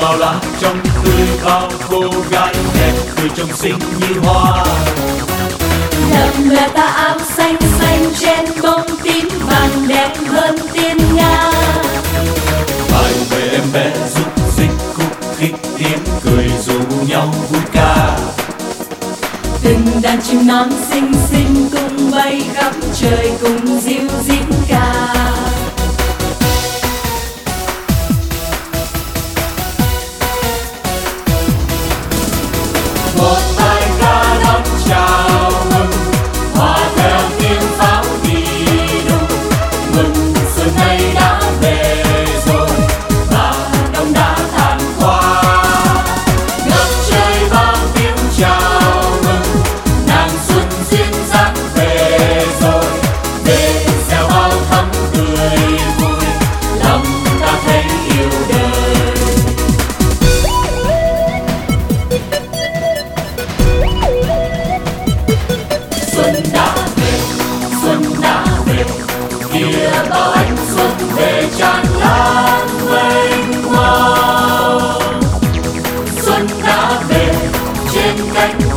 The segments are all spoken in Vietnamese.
bao lá trong tươi bao cô gái đẹp tươi trong xinh như hoa. Lầm là ta áo xanh xanh trên bông tím vàng đẹp hơn tiên nga. Bài về em bé giúp dịch khúc khích tiếng cười dù nhau vui ca. Từng đàn chim non xinh xinh cùng bay khắp trời cùng diêu diễm ca. lá về. Trên cánh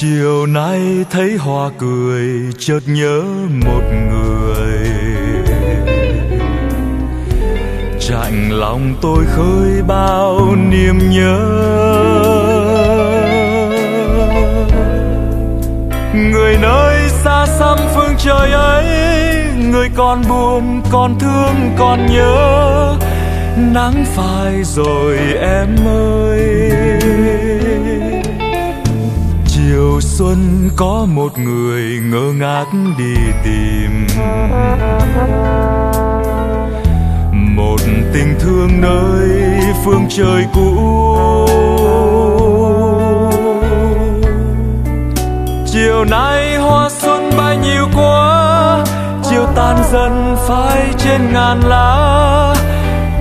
chiều nay thấy hoa cười, chợt nhớ một người. Chạnh lòng tôi khơi bao niềm nhớ. Người nơi xa xăm phương trời ấy, người còn buồn, còn thương, còn nhớ. Nắng phai rồi em ơi chiều xuân có một người ngơ ngác đi tìm. Một tình thương nơi phương trời cũ. Chiều nay hoa xuân bay nhiều quá, chiều tan dần phai trên ngàn lá.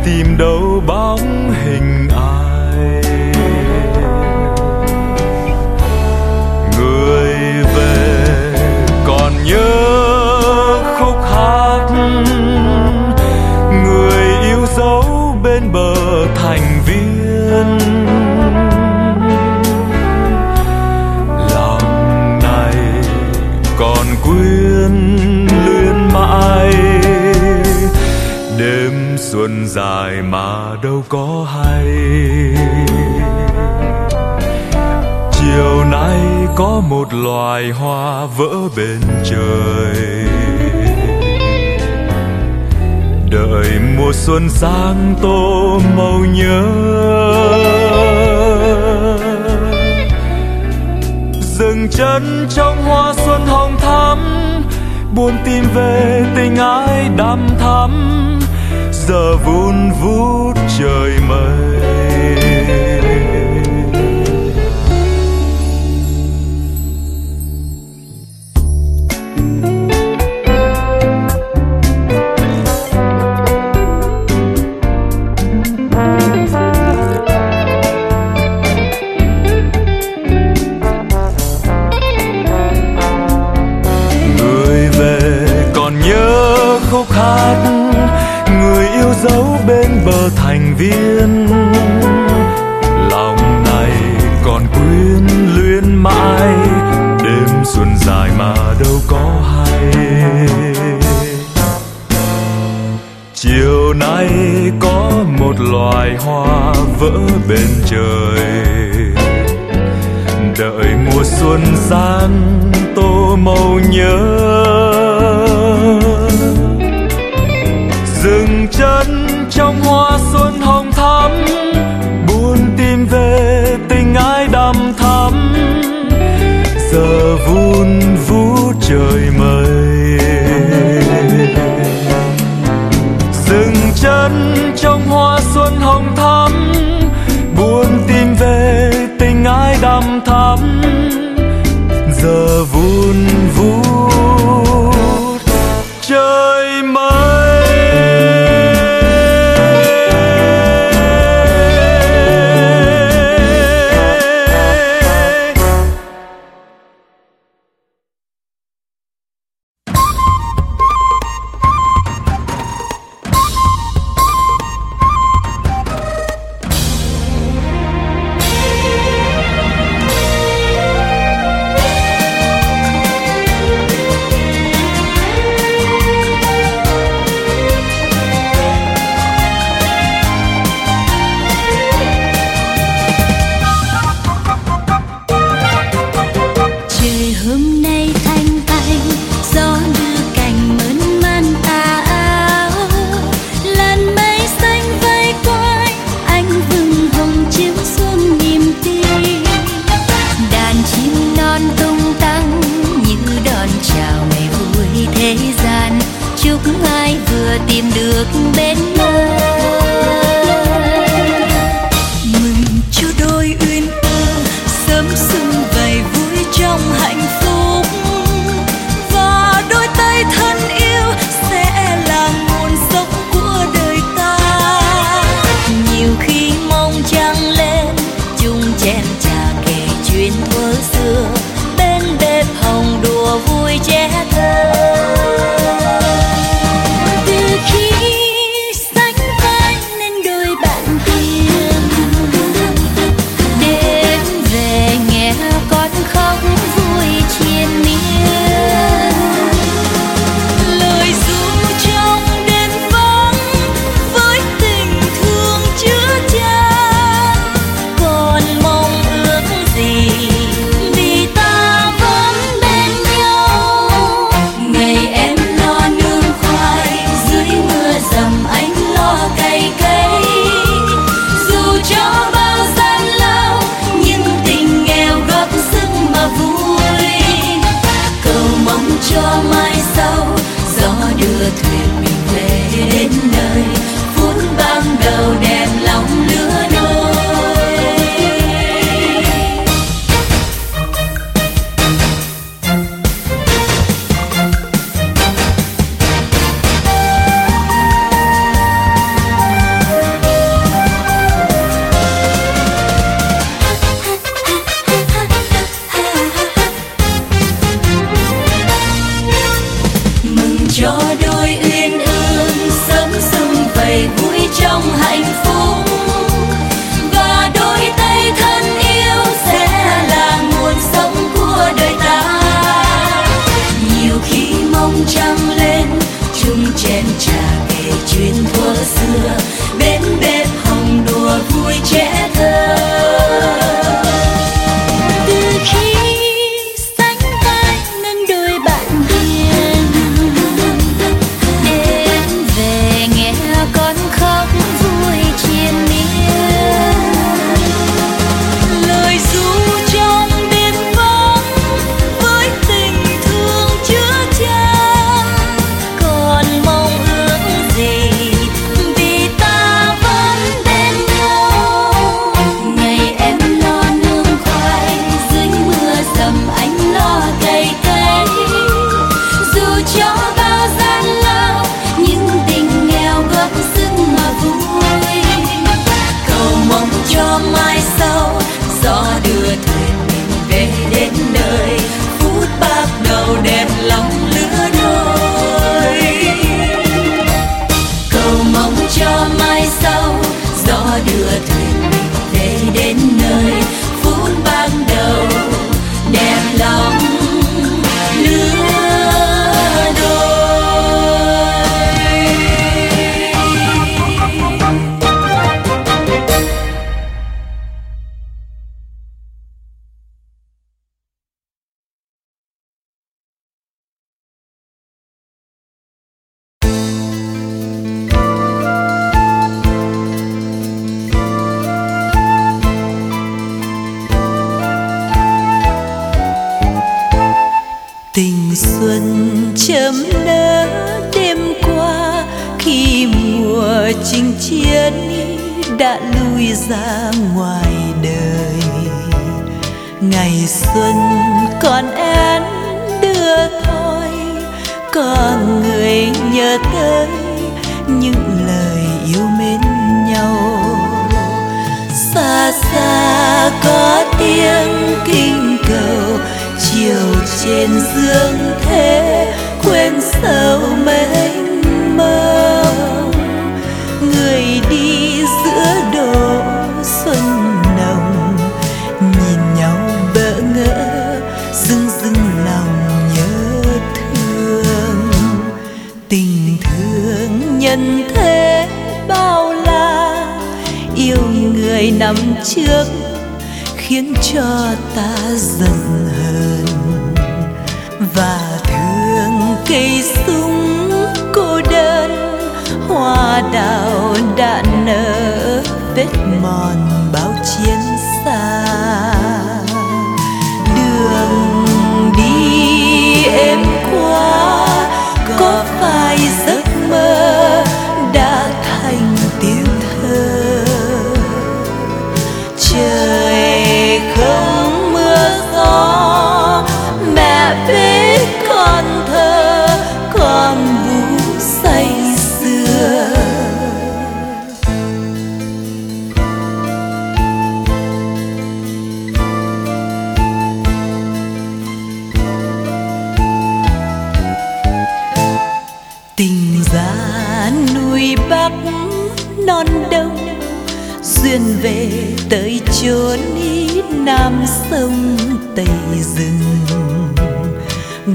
Tìm đâu bóng hình ảnh nhớ khúc hát người yêu dấu bên bờ thành viên. Lòng này còn quyến luyến mãi, đêm xuân dài mà đâu có hay. Chiều nay có một loài hoa vỡ bên trời. Đợi mùa xuân sang tô màu nhớ. Dừng chân trong hoa xuân hồng thắm, buồn tìm về tình ái đắm thắm. Giờ vun vút trời mây. nay có một loài hoa vỡ bên trời. Đợi mùa xuân sang, tô màu nhớ. Dừng chân trong hoa xuân hồng thắm đã lui ra ngoài đời. Ngày xuân còn én đưa thôi có người nhớ tới những lời yêu mến nhau. Xa xa có tiếng kinh cầu, chiều trên dương thế, quên sầu mênh người năm trước khiến cho ta giận hờn và thương cây súng cô đơn, hoa đào đã nở vết mòn. Chốn đi nam sông tây rừng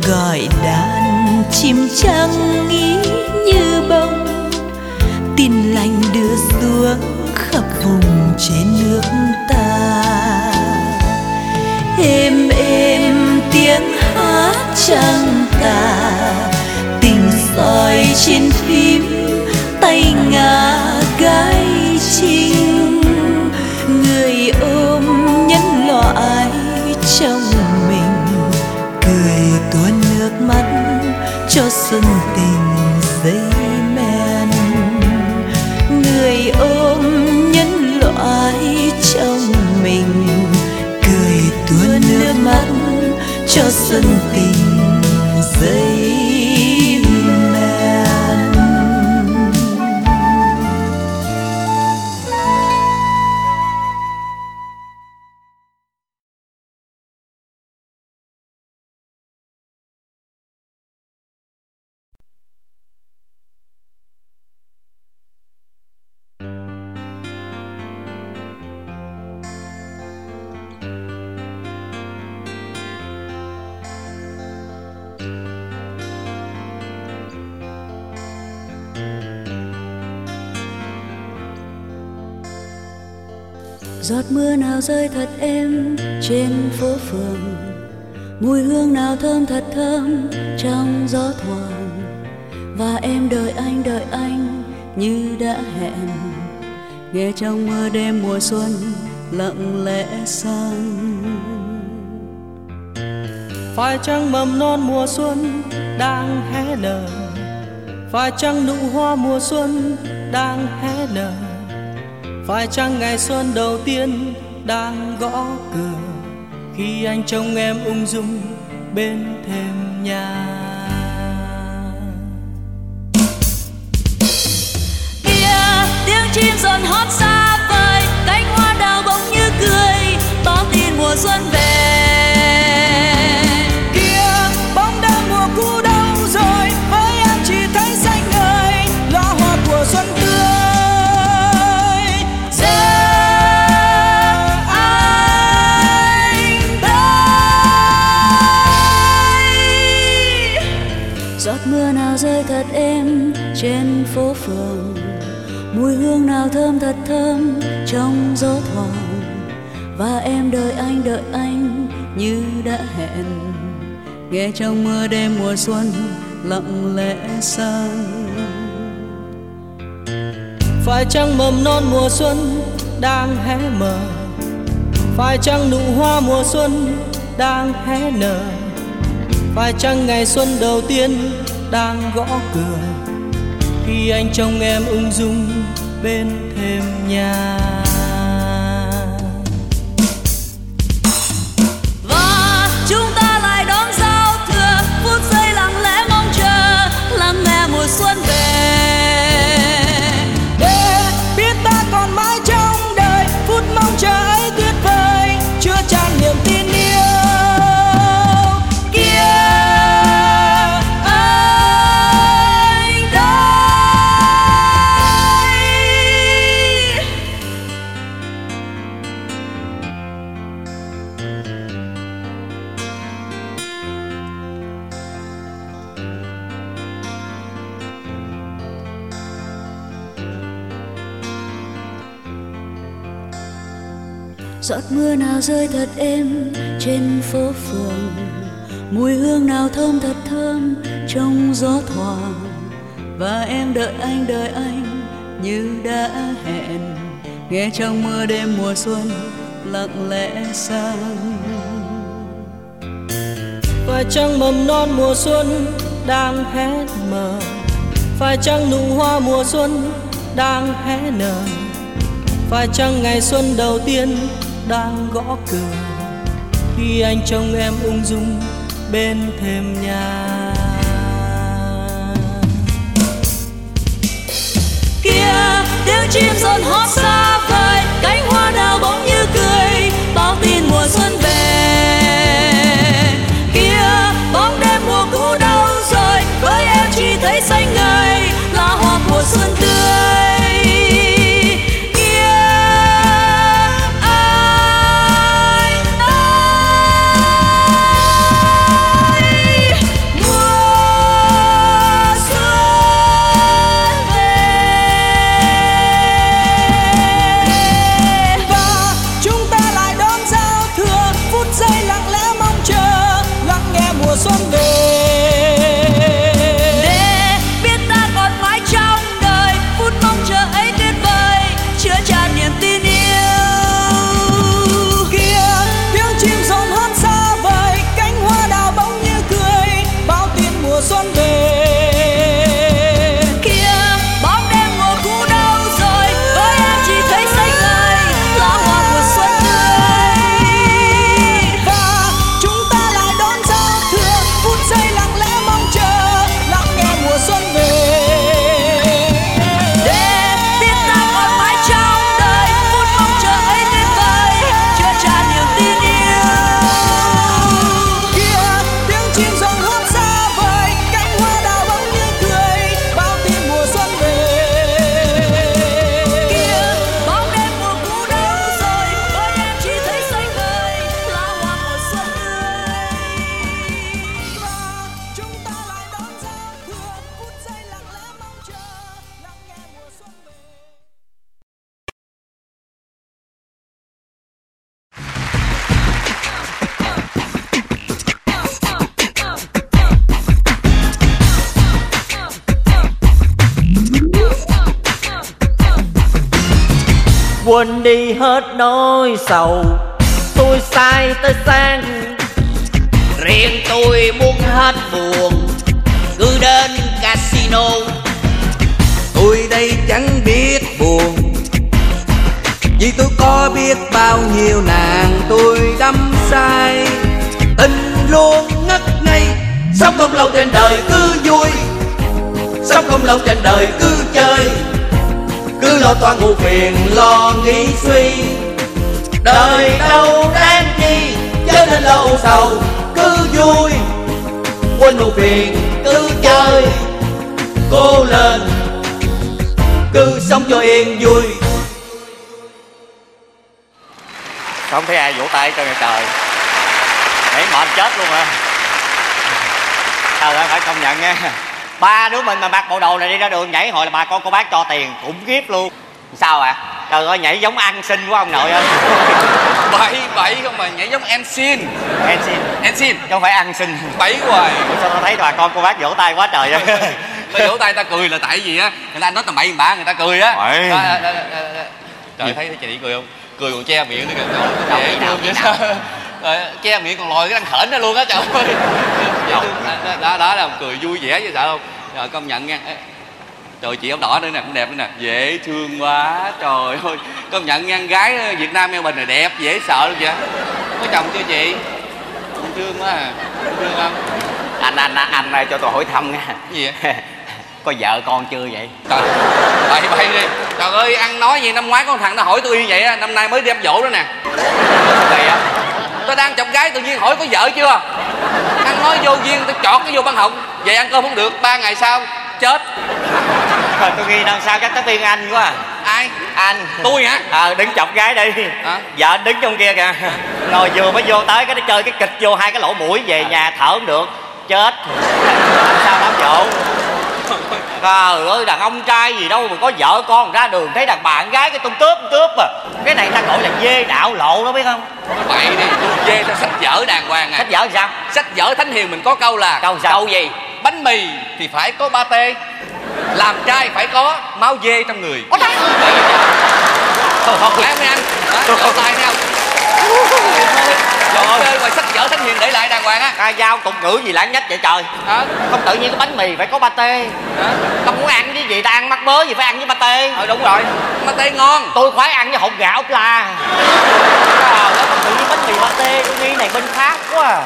gọi đàn chim trắng nghĩ như bông. Tin lành đưa xuống khắp vùng trên nước ta. Êm êm tiếng hát trăng tà tình soi trên cho xuân tình dây men. Người ôm nhân loại trong mình, cười tuôn nước mắt cho xuân tình nào rơi thật êm trên phố phường. Mùi hương nào thơm thật thơm trong gió thoảng. Và em đợi anh đợi anh như đã hẹn. Nghe trong mưa đêm mùa xuân lặng lẽ sang. Phải chăng mầm non mùa xuân đang hé nở? Phải chăng nụ hoa mùa xuân đang hé nở? Phải chăng ngày xuân đầu tiên đang gõ cửa. Khi anh trông em ung dung bên thềm nhà. Kia tiếng chim dần hót xa vời, cánh hoa đào bỗng như cười. Báo tin mùa xuân về. Và em đợi anh đợi anh như đã hẹn. Nghe trong mưa đêm mùa xuân lặng lẽ sang. Phải chăng mầm non mùa xuân đang hé mở? Phải chăng nụ hoa mùa xuân đang hé nở? Phải chăng ngày xuân đầu tiên đang gõ cửa? Khi anh trông em ung dung bên thềm nhà. Êm trên phố phường. Mùi hương nào thơm thật thơm trong gió thoảng. Và em đợi anh đợi anh như đã hẹn. Nghe trong mưa đêm mùa xuân lặng lẽ sang. Phải chăng mầm non mùa xuân đang hé mở. Phải chăng nụ hoa mùa xuân đang hé nở. Phải chăng ngày xuân đầu tiên đang gõ cửa. Khi anh trông em ung dung bên thềm nhà. Kia tiếng chim dần hót xa quên đi hết nỗi sầu. Tôi sai tới sang. Riêng tôi muốn hết buồn. Cứ đến casino. Tôi đây chẳng biết buồn. Vì tôi có biết bao nhiêu nàng tôi đắm say. Tình luôn ngất ngây. Sống không lâu trên đời cứ vui. Sống không lâu trên đời cứ chơi cứ lo toan ngủ phiền, lo nghĩ suy. Đời đâu đáng chi chớ nên lâu sầu cứ vui. Quên ngủ phiền, cứ chơi cô lên. Cứ sống cho yên vui. Không thấy ai vỗ tay cho ngày trời. Nãy mệt chết luôn à sao lại phải công nhận nha ba đứa mình mà mặc bộ đồ này đi ra đường nhảy hồi là bà con cô bác cho tiền khủng khiếp luôn. Sao ạ? À? trời ơi nhảy giống ăn xin quá ông nội ơi. Bậy bậy không mà nhảy giống en xin. En xin. En xin. Chứ không phải ăn xin. Bậy hoài. Sao tao thấy bà con cô bác vỗ tay quá trời vậy? Ta vỗ tay ta cười là tại vì á người ta nói tầm bậy bạ người ta cười á. Trời thấy chị cười không? Cười còn che miệng nữa kìa. Trời, vậy rồi che miệng còn lòi cái răng khểnh ra luôn á trời ơi. Dễ thương đó, đó, đó là cười vui vẻ chứ sợ không? Rồi công nhận nha. Ê, trời chị áo đỏ nữa nè cũng đẹp nữa nè. Dễ thương quá trời ơi. Công nhận nha gái việt nam eo bình là đẹp dễ sợ luôn vậy có chồng chưa chị? Dễ thương quá à. Thương không? Anh anh anh, anh cho tôi hỏi thăm nha. Gì vậy? Có vợ con chưa vậy? Trời bậy bậy đi. Trời ơi ăn nói gì năm ngoái có thằng nó hỏi tôi y vậy á năm nay mới đem dỗ đó nè. Vậy? á tôi đang chọc gái tự nhiên hỏi có vợ chưa? Ăn nói vô duyên tôi chọt cái vô băng họng vậy ăn cơm không được ba ngày sau chết. Thôi tôi nghi đằng sau chắc tới tiên anh quá à. ai? Anh. Tôi hả? Ờ đứng chọc gái đi. Hả? vợ đứng trong kia kìa. Rồi vừa mới vô tới cái nó chơi cái kịch vô hai cái lỗ mũi về nhà thở không được. Chết. Làm sao đám dỗ trời ơi đàn ông trai gì đâu mà có vợ con ra đường thấy đàn bạn gái cái tung tướp tướp à. Cái này ta gọi là dê đạo lộ đó biết không? Bậy đi tôi dê theo sách vở đàng hoàng à. Sách vợ sao? Sách vở thánh hiền mình có câu là Câu sao? câu gì? Bánh mì thì phải có ba tê làm trai phải có máu dê trong người. Ôi trời ơi. Thôi, thôi. phải không anh. Đó, tay thấy không Trời ơi. ngoài sách vở thánh hiền để lại đàng hoàng á. Ca dao tục ngữ gì lãng nhách vậy trời? Hả? Không tự nhiên cái bánh mì phải có ba tê. Hả? Không muốn ăn với gì ta ăn mắc bớ gì phải ăn với ba tê. Ờ đúng rồi. Ma tê ngon. Tôi khoái ăn với hột gạo ốp la. Trời ơi. Tự nhiên bánh mì ba tê tôi nghi này bên khác quá à.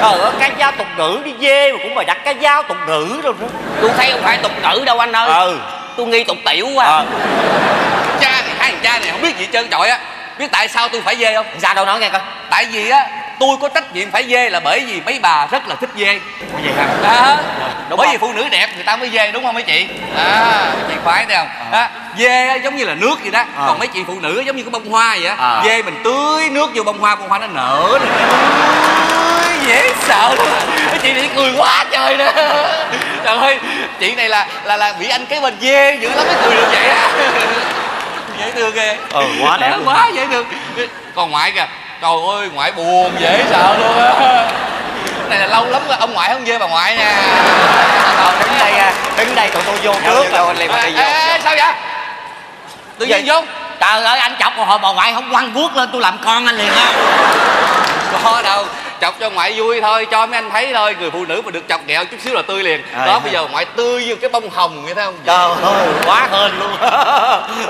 trời ơi cái dao tục ngữ đi dê mà cũng mà đặt cái dao tục ngữ rồi đó tôi thấy không phải tục ngữ đâu anh ơi. Ừ. Tôi nghi tục tiểu quá. Ờ. Cha này hai thằng cha này không biết gì trơn trọi á biết tại sao tôi phải dê không? Sao đâu nói nghe coi. Tại vì á tôi có trách nhiệm phải dê là bởi vì mấy bà rất là thích dê. Cái gì hả? Đúng bởi không? vì phụ nữ đẹp người ta mới dê đúng không mấy chị? À chị khoái thấy không? Đó dê á, giống như là nước vậy đó. Ờ. còn mấy chị phụ nữ giống như cái bông hoa vậy á. Ờ. dê mình tưới nước vô bông hoa bông hoa nó nở rồi dễ sợ luôn chị này cười quá trời nè. Trời ơi chị này là là là bị anh cái bên dê dữ lắm mới cười được vậy á dễ thương ghê. Ừ, quá đẹp quá dễ thương. Còn ngoại kìa trời ơi ngoại buồn dễ sợ luôn á. Này là lâu lắm rồi ông ngoại không dê bà ngoại nha. Đứng đây à, đứng đây tụi tôi vô trước à. liền Ê, đi vô. sao vậy? Tự nhiên vô. trời ơi anh chọc một hồi bà ngoại không quăng guốc lên tôi làm con anh liền á có đâu chọc cho ngoại vui thôi cho mấy anh thấy thôi. Người phụ nữ mà được chọc ghẹo chút xíu là tươi liền. À, đó dạ. bây giờ ngoại tươi như cái bông hồng vậy thấy không? Trời ơi quá hên luôn.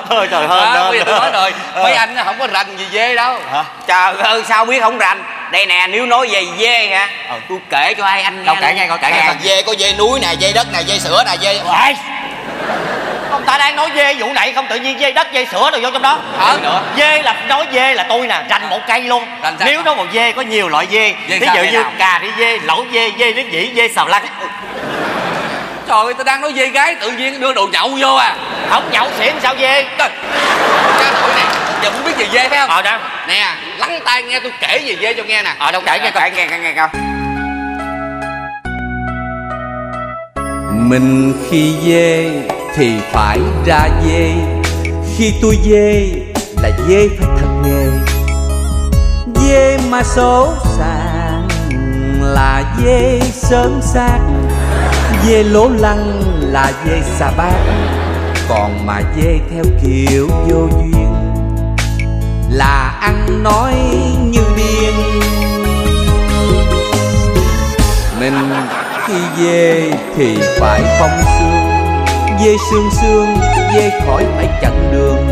Ơi trời hên đó, bây giờ tôi nói rồi Ờ. mấy anh không có rành gì dê đâu. Hả? Trời ơi sao biết không rành? Đây nè nếu nói về dê hả? Ờ. tôi kể cho hai anh nghe đâu kể nghe coi kể nghe dê có dê núi nè dê đất nè dê sữa nè dê! Ông ta đang nói dê vụ này không tự nhiên dê đất dê sữa rồi vô trong đó. Nữa dê là nói dê là tôi nè rành một cây luôn. Rành nếu nói một dê có nhiều loại dê Dê ví dụ như nào? cà ri dê lẩu dê dê nước dĩ dê xào lăn trời ơi tôi đang nói dê gái tự nhiên đưa đồ nhậu vô à. Không nhậu xỉn sao dê? Trời, cha tuổi này giờ muốn biết về dê phải không? Ờ đâu? Nè lắng tai nghe tôi kể về dê cho nghe nè. Ờ đâu kể nghe coi. Nghe nghe nghe coi. Mình khi dê thì phải ra dê. Khi tôi dê là dê phải thật nghề. Dê mà xấu sàng là dê sớm xác. Dê lố lăng là dê xà bát. Còn mà dê theo kiểu vô duyên Là ăn nói như điên. Mình khi dê thì phải phong xương Dê xương xương, dê khỏi phải chặn đường.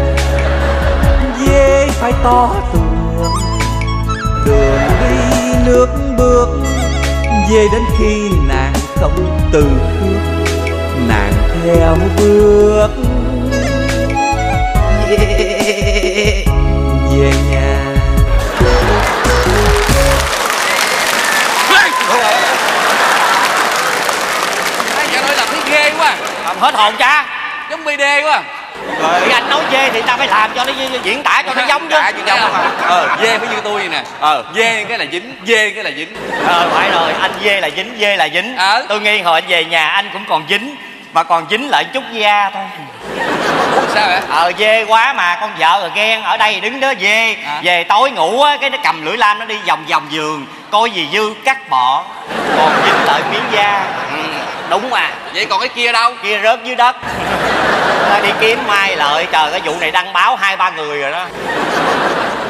Dê phải to tường Đường đi nước bước. Dê đến khi nàng không từ bước Nàng theo bước. Dê về nhà hết hồn cha. Giống bd quá. Thì anh nói dê thì ta phải làm cho nó diễn tả cho nó giống chứ. Dạ, chứ giống không ờ dê phải như tôi vậy nè. Ờ dê cái là dính dê cái là dính. Ờ phải rồi anh dê là dính dê là dính. Ờ. tôi nghi hồi anh về nhà anh cũng còn dính mà còn dính lại chút da thôi sao vậy? Ờ dê quá mà con vợ rồi ghen ở đây đứng đó dê Hả? về tối ngủ á cái nó cầm lưỡi lam nó đi vòng vòng giường coi gì dư cắt bỏ còn dính lại miếng da. Ừ. đúng à. Vậy còn cái kia đâu? Kia rớt dưới đất. Ta đi kiếm mai lợi trời cái vụ này đăng báo hai ba người rồi đó.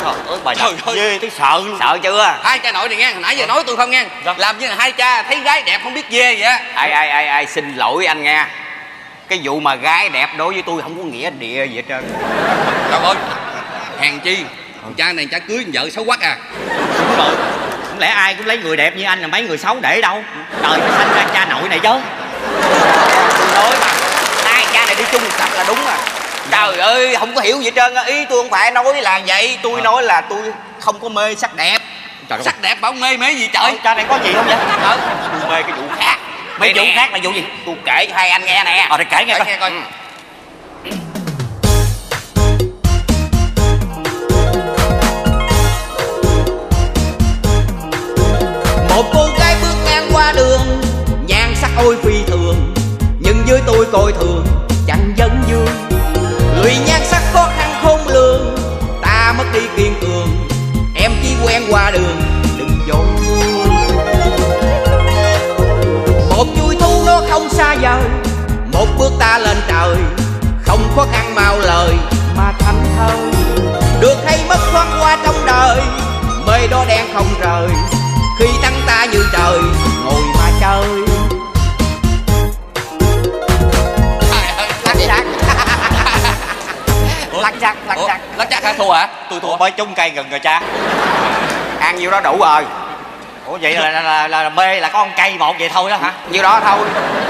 Trời ơi bà Trời ơi. ghê thấy sợ. Luôn sợ chưa? Hai cha nội này nghe nãy giờ nói tôi không nghe. Dạ. làm như là hai cha thấy gái đẹp không biết dê vậy á. Ai ai ai ai xin lỗi anh nghe cái vụ mà gái đẹp đối với tôi không có nghĩa địa gì hết trơn. Trời ơi hèn chi? Cha này cha cưới vợ xấu quắc à. Đúng rồi. Không lẽ ai cũng lấy người đẹp như anh là mấy người xấu để đâu? Trời nó sanh ra cha nội này chứ. Nói mà. Hai cha này đi chung cặp là đúng à. Trời ơi không có hiểu gì hết trơn á. Ý tôi không phải nói là vậy. Tôi nói là tôi không có mê sắc đẹp. Trời sắc đẹp bảo mê mê gì trời? Cha này có gì không vậy? Ờ mê cái vụ khác mấy vụ khác là vụ gì? Tôi kể cho hai anh nghe nè. Ờ thì kể nghe Kể coi. nghe coi. Ừ. một cô gái bước ngang qua đường nhan sắc ôi phi thường nhưng với tôi coi thường chẳng vấn dương người nhan sắc khó khăn khôn lường ta mất đi kiên cường em chỉ quen qua đường không xa vời. Một bước ta lên trời không khó khăn mau lời mà thành thơi. Được hay mất thoáng qua trong đời mây đó đen không rời. Khi tăng ta như trời ngồi mà chơi. Lắc chắc lắc chắc lắc chắc hả? Thua hả? Tôi thua. Mới chung cây gần rồi cha. Ăn nhiêu đó đủ rồi Ủa vậy là, là, là, là, mê là có con cây một vậy thôi đó hả? Nhiêu đó thôi.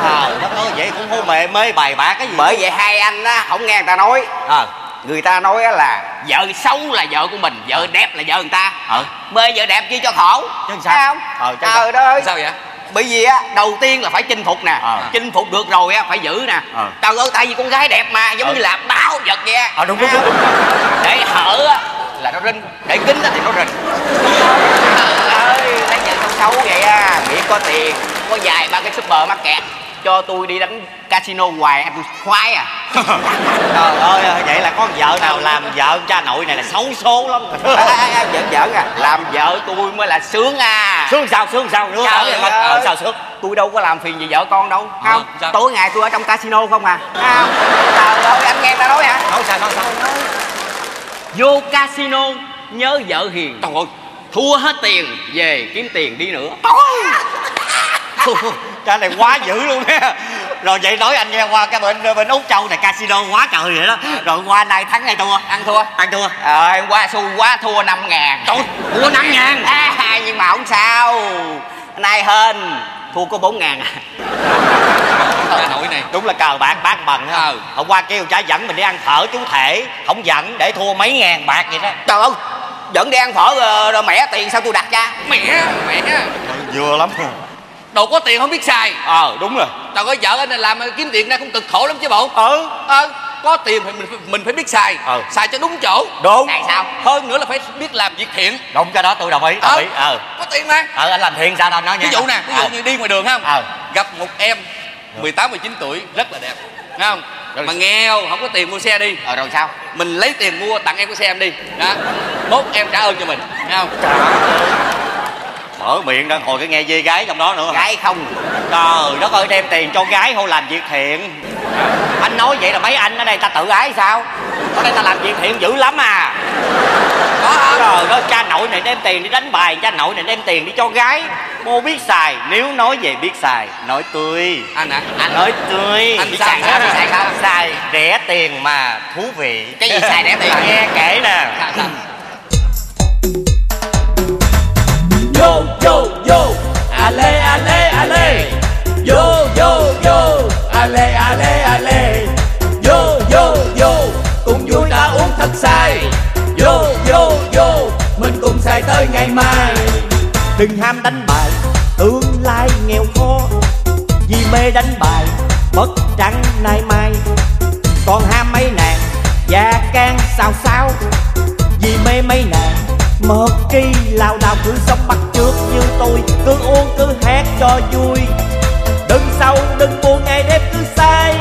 Ờ đất ơi vậy cũng không mê mê bài bạc cái gì? Bởi vậy hai anh á không nghe người ta nói. Ờ. Người ta nói á là vợ xấu là vợ của mình vợ đẹp là vợ người ta. Ờ. Mê vợ đẹp chi cho khổ. Chứ sao? Thấy không? Ờ, trời đất ơi. Sao vậy? Bởi vì á đầu tiên là phải chinh phục nè. Ờ. chinh phục được rồi á phải giữ nè. Ờ. trời ơi tại vì con gái đẹp mà giống Ờ. như là báo vật vậy á. Ờ đúng đúng đúng, đúng. để hở á là nó rinh. Để kính á thì nó rình trời ơi lấy nhận xấu vậy á miễn có tiền có vài ba cái supermarket cho tôi đi đánh casino hoài ăn tôi khoái à. Trời ơi vậy là con vợ nào làm vợ cha nội này là xấu số lắm à, à, à, giỡn giỡn à làm vợ tôi mới là sướng à. Sướng sao sướng sao nữa Trời Ờ, ơi. ờ, sao sướng? Tôi đâu có làm phiền gì vợ con đâu Ờ, không? sao? tối ngày tôi ở trong casino không à? Không trời ơi anh nghe ta nói hả? Nói sao nói sao? Vô casino nhớ vợ hiền. Trời ơi thua hết tiền về kiếm tiền đi nữa. Cha này quá dữ luôn á. Rồi vậy nói anh nghe qua cái bên bên úc châu này casino quá trời vậy đó. Rồi qua nay thắng hay thua? Ăn thua. Ăn thua. Ờ hôm qua xui quá thua 5 ngàn. Trời thua năm ngàn? À, nhưng mà không sao. Nay hên thua có 4 ngàn à. Nội này. Đúng là cờ bạc bát bằng ha. Ừ. hôm qua kêu cha dẫn mình đi ăn phở chú thể không dẫn để thua mấy ngàn bạc vậy đó. Trời ơi dẫn đi ăn phở rồi, rồi mẹ tiền sao tôi đặt cha mẹ mẹ. Vừa lắm. Đồ có tiền không biết xài. Ờ đúng rồi. Trời ơi vợ anh này làm kiếm tiền ra cũng cực khổ lắm chứ bộ. Ừ. Ờ có tiền thì mình phải- mình phải biết xài. Ừ. xài cho đúng chỗ. Đúng. Này sao? Hơn nữa là phải biết làm việc thiện. Đúng cho đó tôi đồng ý đồng Ờ. ý. Ờ có tiền mà. Ờ anh làm thiện sao đâu nói nghe ví dụ nè ví dụ Ờ. như đi ngoài đường không? Ờ. gặp một em 18 19 tuổi rất là đẹp. Thấy không Rồi mà nghèo không? Có tiền mua xe đi. Ờ rồi sao? Mình lấy tiền mua tặng em cái xe em đi. Đó. Mốt em trả ơn cho mình Thấy không? Mở miệng ra hồi cái nghe dê gái trong đó nữa. Gái không. Trời đất ơi đem tiền cho gái thôi làm việc thiện. Anh nói vậy là mấy anh ở đây ta tự ái sao? Ở đây ta làm việc thiện dữ lắm à. không trời ơi cha nội này đem tiền đi đánh bài cha nội này đem tiền đi cho gái. Mô biết xài nếu nói về biết xài nói tươi. Anh hả anh nói tươi. Anh Biết xài sao sao? xài sao? Xài rẻ tiền mà thú vị. Cái gì xài rẻ tiền? nghe kể nè. Sao, sao? Yo yo yo, ale ale ale. đời ngày mai. Đừng ham đánh bài tương lai nghèo khó. Vì mê đánh bài bất trắng nay mai. Còn ham mấy nàng và can xào xáo. Vì mê mấy nàng, một kỳ lao đào cứ sống bắt trước như tôi. Cứ uống, cứ hát cho vui. Đừng sâu đừng buồn, ngày đêm cứ say.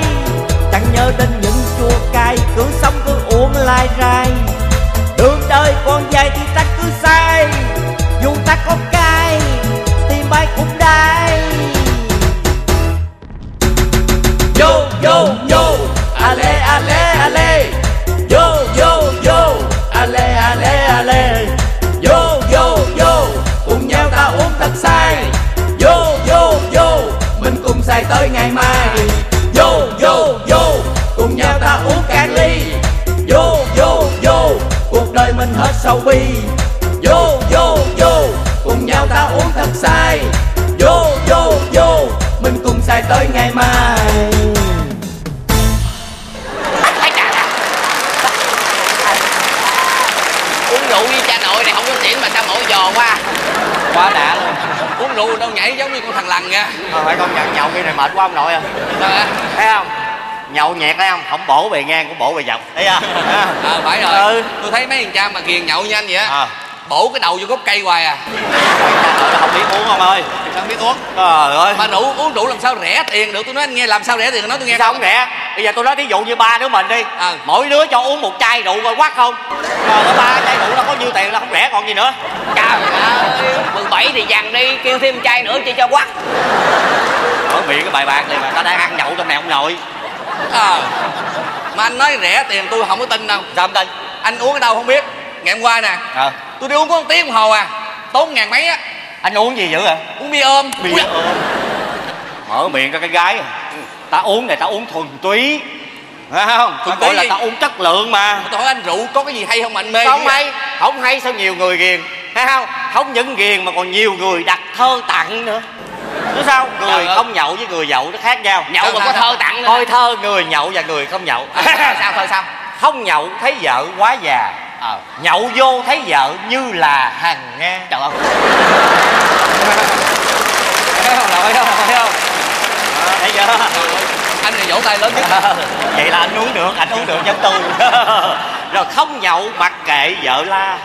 Chẳng nhớ đến những chua cay, cứ sống cứ uống lai rai. Đường đời còn dài thì tắt sai dù ta có cay tim ai cũng đai. Yo yo yo ale ale ale. Yo yo yo ale ale ale. Yo yo yo cùng nhau ta uống thật say. Yo yo yo mình cùng say tới ngày mai. Yo yo yo cùng nhau ta uống cạn ly. Yo yo yo, cuộc đời mình hết sầu bi. Giò quá. Quá đã luôn. Uống rượu đâu nhảy giống như con thằng lằn nha Thôi phải công nhận nhậu kia này mệt quá ông nội à sao thấy không? Nhậu nhẹt thấy không? Không bổ bề ngang cũng bổ bề dọc. Thấy chưa ờ phải rồi. Ừ. tôi thấy mấy thằng cha mà ghiền nhậu như anh vậy á. Ờ. bổ cái đầu vô gốc cây hoài à. Không biết uống ông ơi? Sao biết uống. Trời ơi. Mà rượu uống rượu làm sao rẻ tiền được? Tôi nói anh nghe làm sao rẻ tiền nói tôi nghe sao không rẻ? Bây giờ tôi nói thí dụ như ba đứa mình đi. Ờ. mỗi đứa cho uống một chai rượu coi quắc không? Trời ơi ba chai rượu nó có nhiêu tiền là không rẻ còn gì nữa. Trời ơi 17 thì dằn đi Kêu thêm chai nữa chi cho quắc ở miệng cái bài bạc này mà ta đang ăn nhậu trong này ông nội. Ờ. Mà anh nói rẻ tiền tôi không có tin đâu. Sao không tin? Anh uống ở đâu không biết. Ngày hôm qua nè. Ờ tôi đi uống có một tiếng đồng hồ à. Tốn ngàn mấy á. Anh uống gì dữ à uống bia ôm. Bia Ui, ôm. Mở miệng cho cái gái. À. ta uống này ta uống thuần túy. Phải không? Thuần túy là gì? ta uống chất lượng mà. Tôi hỏi anh rượu có cái gì hay không mà anh mê không dữ vậy? hay. Không hay sao nhiều người ghiền. Thấy không? Không những ghiền mà còn nhiều người đặt thơ tặng nữa. Chứ sao? Trời người ơi. không nhậu với người nhậu nó khác nhau. Nhậu mà có thơ tặng nữa thôi thơ người nhậu và người không nhậu. Sao thôi sao? Không nhậu thấy vợ quá già Ờ nhậu vô thấy vợ như là hàng nga Trời ơi thấy không nội không thấy không Ờ, thấy chưa anh này vỗ tay lớn nhất vậy là anh uống được anh uống được giống tôi rồi không nhậu mặc kệ vợ la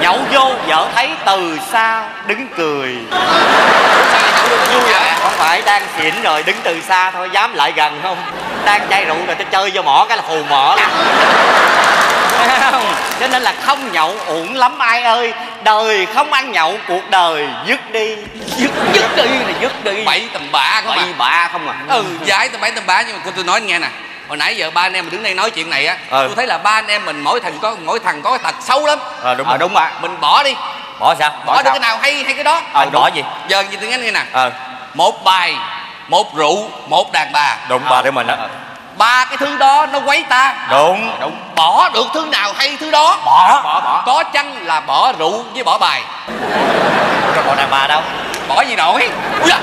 nhậu vô vợ thấy từ xa đứng cười vui không phải đang xỉn rồi đứng từ xa thôi dám lại gần không đang chai rượu rồi tôi chơi vô mỏ cái là phù mỏ không cho nên là không nhậu uổng lắm. Ai ơi đời không ăn nhậu cuộc đời dứt đi. Dứt, dứt đi này dứt đi. Bảy tầm bạ không à? Bậy bạ không à. Ừ giải tầm bảy tầm bạ nhưng mà tôi nói nghe nè. Hồi nãy giờ ba anh em mình đứng đây nói chuyện này á Ừ. tôi thấy là ba anh em mình mỗi thằng có mỗi thằng có cái tật xấu lắm. Ờ đúng Ờ đúng ạ mình bỏ đi. Bỏ sao? Bỏ, được sao? cái nào hay hay cái đó. Ờ bỏ gì? Giờ như tiếng anh nghe nè. Ờ. Một bài một rượu một đàn bà. Đúng ba đứa mình đó ba cái thứ đó nó quấy ta. Đúng. Đúng. Bỏ được thứ nào hay thứ đó. Bỏ. Bỏ bỏ. Có chăng là bỏ rượu với bỏ bài rồi còn đàn bà đâu. Bỏ gì nổi? Ui da?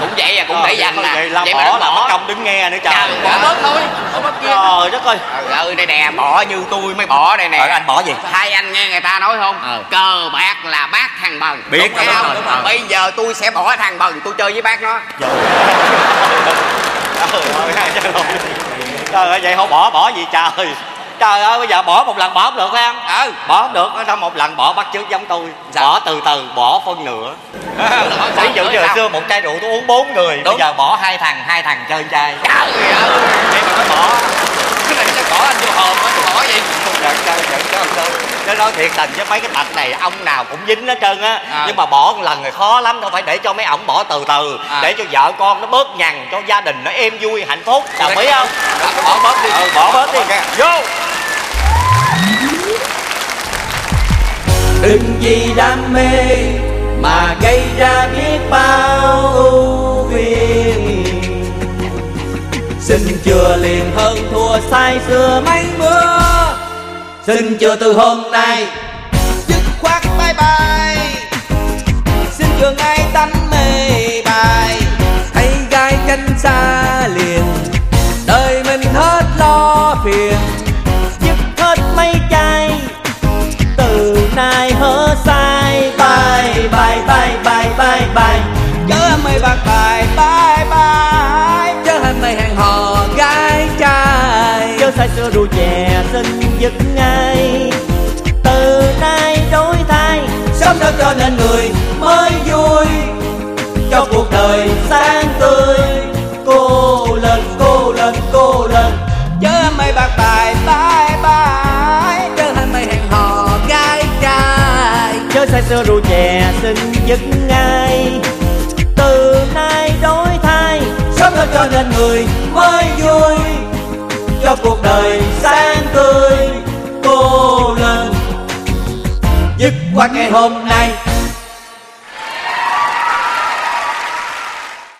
Cũng vậy à cũng để vậy, nè. vậy là mà bỏ là mất công đứng nghe nữa trời. Trời bỏ bớt thôi bỏ bớt kia. Trời đất ơi. Trời ơi đây nè bỏ như tôi mới bỏ đây nè. Ờ, anh bỏ gì? Hai anh nghe người ta nói không? Ờ. Cờ bạc là bác thằng bần. Biết, Đúng đúng không? rồi, đúng rồi. Bây giờ tôi sẽ bỏ thằng bần tôi chơi với bác nó. Trời ơi trời ơi. Trời ơi vậy không bỏ bỏ gì trời trời ơi bây giờ bỏ một lần bỏ không được phải không? Ừ. Bỏ không được nó một lần bỏ bắt chước giống tôi? Sao? bỏ từ từ bỏ phân nửa. Ví dụ như hồi xưa một chai rượu tôi uống bốn người bây Đúng. giờ bỏ hai thằng hai thằng chơi chai. Trời ơi. Vậy mà nó bỏ cái này chắc bỏ anh vô hòm á tôi bỏ gì giận chơi giận chơi không đâu nó nói thiệt tình chứ mấy cái tật này ông nào cũng dính hết trơn á. À. nhưng mà bỏ một lần rồi khó lắm đâu phải để cho mấy ổng bỏ từ từ. À. để cho vợ con nó bớt nhằn cho gia đình nó êm vui hạnh phúc. Đồng ý không? Bỏ bớt đi. Ừ, bỏ bớt đi. Vô. Đừng vì đam mê mà gây ra biết bao sai xưa mấy mưa xin chừa từ hôm nay. Dứt khoát bye bye. Xin chừa ngay tánh mê bài. Thấy gai cánh xa liền, đời mình hết lo phiền. Dứt hết mấy chai, từ nay hớ sai. Bye bye bye bye bye bye chớ mây bạc bài bye bye. Rượu chè xin dứt ngay. Từ nay đổi thay sống đó cho nên người mới vui. Cho cuộc đời sáng tươi. Cô lên cô lên cô lên. Chớ mây bạc bài bye bye chớ ham mây hẹn hò gái trai chớ say sưa rượu chè xin dứt ngay. Từ nay đổi thay sống đó cho nên người mới vui cuộc đời sáng tươi cô lên dứt khoát ngày hôm nay